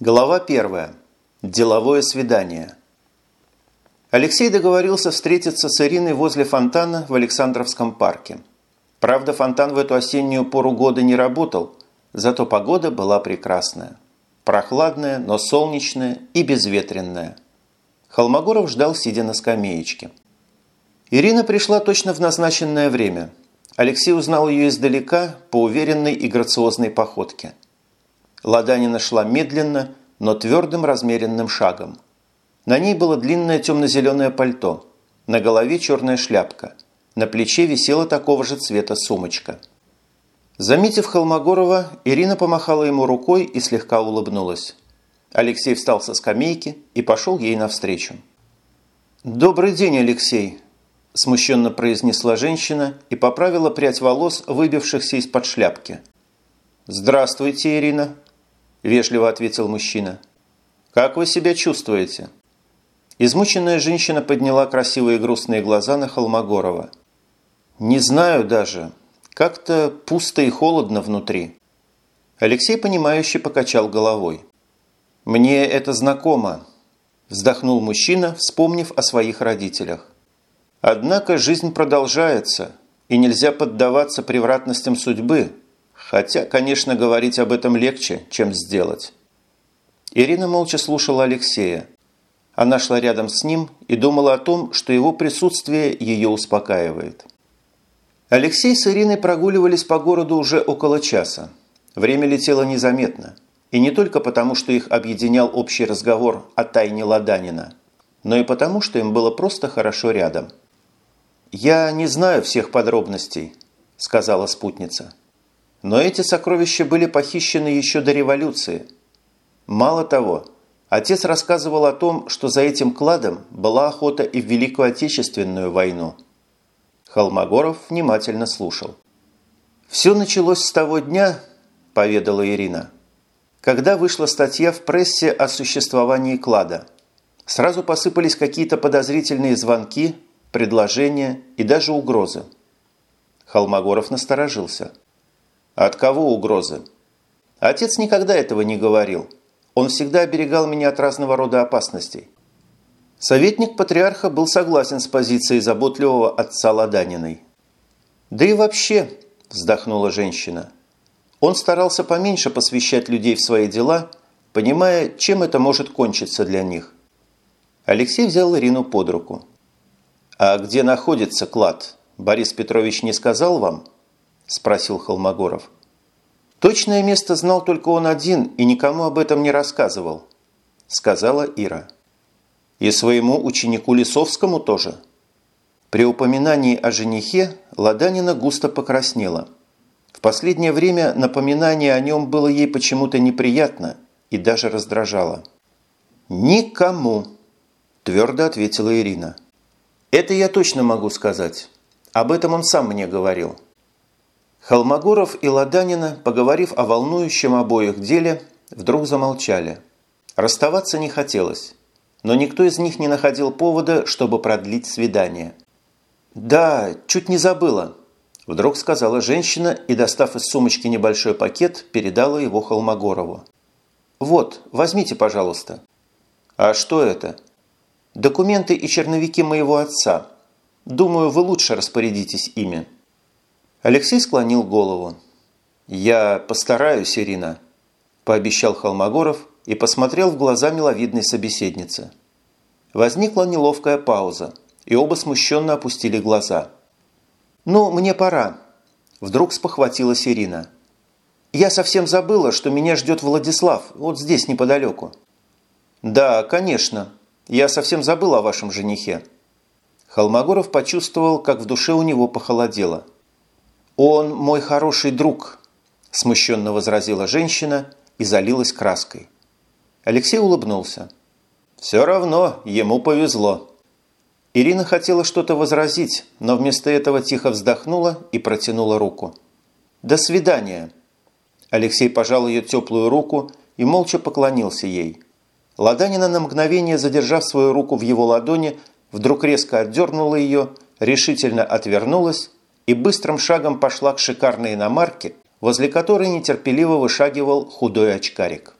Глава первая. Деловое свидание. Алексей договорился встретиться с Ириной возле фонтана в Александровском парке. Правда, фонтан в эту осеннюю пору года не работал, зато погода была прекрасная. Прохладная, но солнечная и безветренная. Холмогоров ждал, сидя на скамеечке. Ирина пришла точно в назначенное время. Алексей узнал ее издалека по уверенной и грациозной походке – Ладанина шла медленно, но твердым размеренным шагом. На ней было длинное темно-зеленое пальто, на голове черная шляпка, на плече висела такого же цвета сумочка. Заметив Холмогорова, Ирина помахала ему рукой и слегка улыбнулась. Алексей встал со скамейки и пошел ей навстречу. «Добрый день, Алексей!» – смущенно произнесла женщина и поправила прядь волос, выбившихся из-под шляпки. «Здравствуйте, Ирина!» Вежливо ответил мужчина. «Как вы себя чувствуете?» Измученная женщина подняла красивые грустные глаза на Холмогорова. «Не знаю даже. Как-то пусто и холодно внутри». Алексей, понимающе покачал головой. «Мне это знакомо», – вздохнул мужчина, вспомнив о своих родителях. «Однако жизнь продолжается, и нельзя поддаваться превратностям судьбы, Хотя, конечно, говорить об этом легче, чем сделать. Ирина молча слушала Алексея. Она шла рядом с ним и думала о том, что его присутствие ее успокаивает. Алексей с Ириной прогуливались по городу уже около часа. Время летело незаметно. И не только потому, что их объединял общий разговор о тайне Ладанина, но и потому, что им было просто хорошо рядом. «Я не знаю всех подробностей», – сказала спутница. Но эти сокровища были похищены еще до революции. Мало того, отец рассказывал о том, что за этим кладом была охота и в Великую Отечественную войну. Холмогоров внимательно слушал. «Все началось с того дня, – поведала Ирина, – когда вышла статья в прессе о существовании клада. Сразу посыпались какие-то подозрительные звонки, предложения и даже угрозы. Холмогоров насторожился – от кого угрозы? Отец никогда этого не говорил. Он всегда оберегал меня от разного рода опасностей. Советник патриарха был согласен с позицией заботливого отца Ладаниной. «Да и вообще», – вздохнула женщина, – «он старался поменьше посвящать людей в свои дела, понимая, чем это может кончиться для них». Алексей взял Ирину под руку. «А где находится клад? Борис Петрович не сказал вам?» – спросил Холмогоров. «Точное место знал только он один и никому об этом не рассказывал», – сказала Ира. «И своему ученику Лисовскому тоже». При упоминании о женихе Ладанина густо покраснела. В последнее время напоминание о нем было ей почему-то неприятно и даже раздражало. «Никому», – твердо ответила Ирина. «Это я точно могу сказать. Об этом он сам мне говорил». Холмогоров и Ладанина, поговорив о волнующем обоих деле, вдруг замолчали. Расставаться не хотелось, но никто из них не находил повода, чтобы продлить свидание. «Да, чуть не забыла», – вдруг сказала женщина и, достав из сумочки небольшой пакет, передала его Холмогорову. «Вот, возьмите, пожалуйста». «А что это?» «Документы и черновики моего отца. Думаю, вы лучше распорядитесь ими». Алексей склонил голову. «Я постараюсь, Ирина», – пообещал Холмогоров и посмотрел в глаза миловидной собеседницы. Возникла неловкая пауза, и оба смущенно опустили глаза. «Ну, мне пора», – вдруг спохватилась Ирина. «Я совсем забыла, что меня ждет Владислав, вот здесь неподалеку». «Да, конечно. Я совсем забыл о вашем женихе». Холмогоров почувствовал, как в душе у него похолодело – «Он мой хороший друг», – смущенно возразила женщина и залилась краской. Алексей улыбнулся. «Все равно ему повезло». Ирина хотела что-то возразить, но вместо этого тихо вздохнула и протянула руку. «До свидания». Алексей пожал ее теплую руку и молча поклонился ей. Ладанина на мгновение, задержав свою руку в его ладони, вдруг резко отдернула ее, решительно отвернулась и быстрым шагом пошла к шикарной иномарке, возле которой нетерпеливо вышагивал худой очкарик.